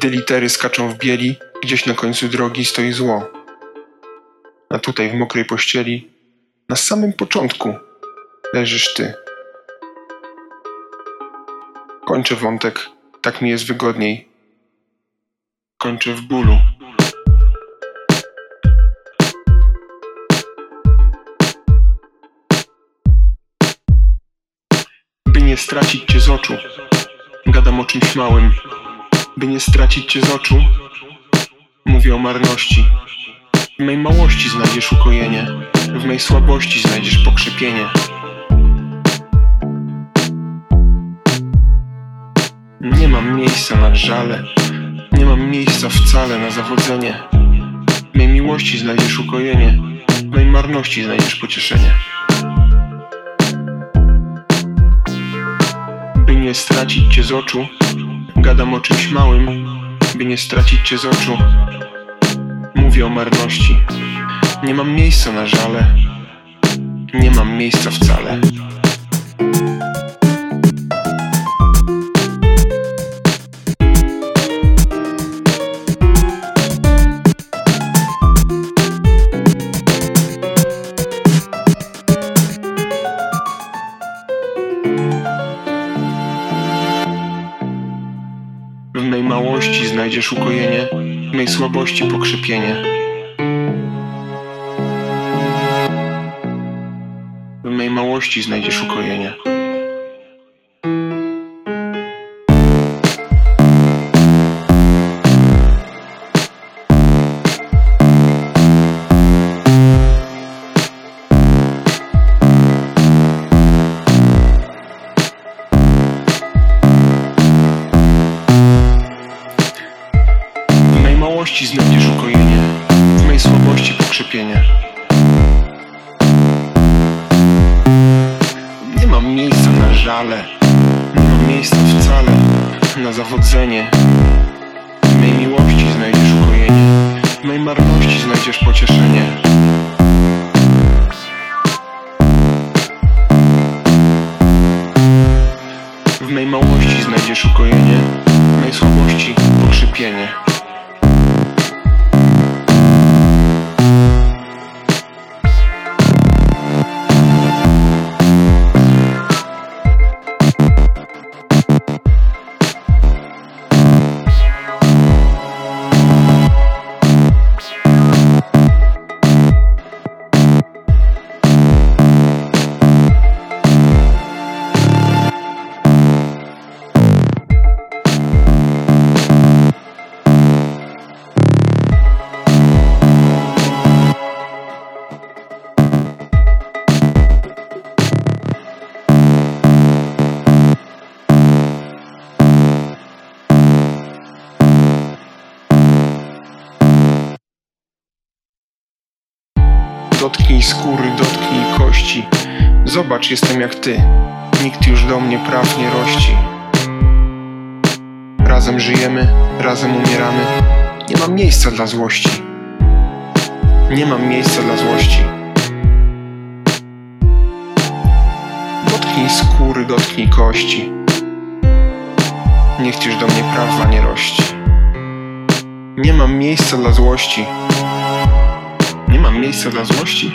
Gdy litery skaczą w bieli, gdzieś na końcu drogi stoi zło. A tutaj w mokrej pościeli, na samym początku, leżysz ty. Kończę wątek, tak mi jest wygodniej. Kończę w bólu. By nie stracić cię z oczu, gadam o czymś małym. By nie stracić cię z oczu, mówię o marności. W mej małości znajdziesz ukojenie, w mej słabości znajdziesz pokrzepienie. Nie mam miejsca na żale, nie mam miejsca wcale na zawodzenie. W mej miłości znajdziesz ukojenie, w mej marności znajdziesz pocieszenie. By nie stracić cię z oczu, gadam o czymś małym, by nie stracić cię z oczu. Mówię o marności. Nie mam miejsca na żale, nie mam miejsca wcale. Znajdziesz ukojenie, w mej słabości pokrzepienie. W mej małości znajdziesz ukojenie. Małości znajdziesz ukojenie, w mej słabości pokrzepienie. Nie mam miejsca na żale, nie mam miejsca wcale na zawodzenie. W mej miłości znajdziesz ukojenie, w mej marności znajdziesz pocieszenie. W mej małości znajdziesz ukojenie, w mej słabości pokrzepienie. Dotknij skóry, dotknij kości. Zobacz, jestem jak ty. Nikt już do mnie praw nie rości. Razem żyjemy, razem umieramy. Nie mam miejsca dla złości. Nie mam miejsca dla złości. Dotknij skóry, dotknij kości. Nikt już do mnie prawa nie rości. Nie mam miejsca dla złości. Nie miejsca dla złości.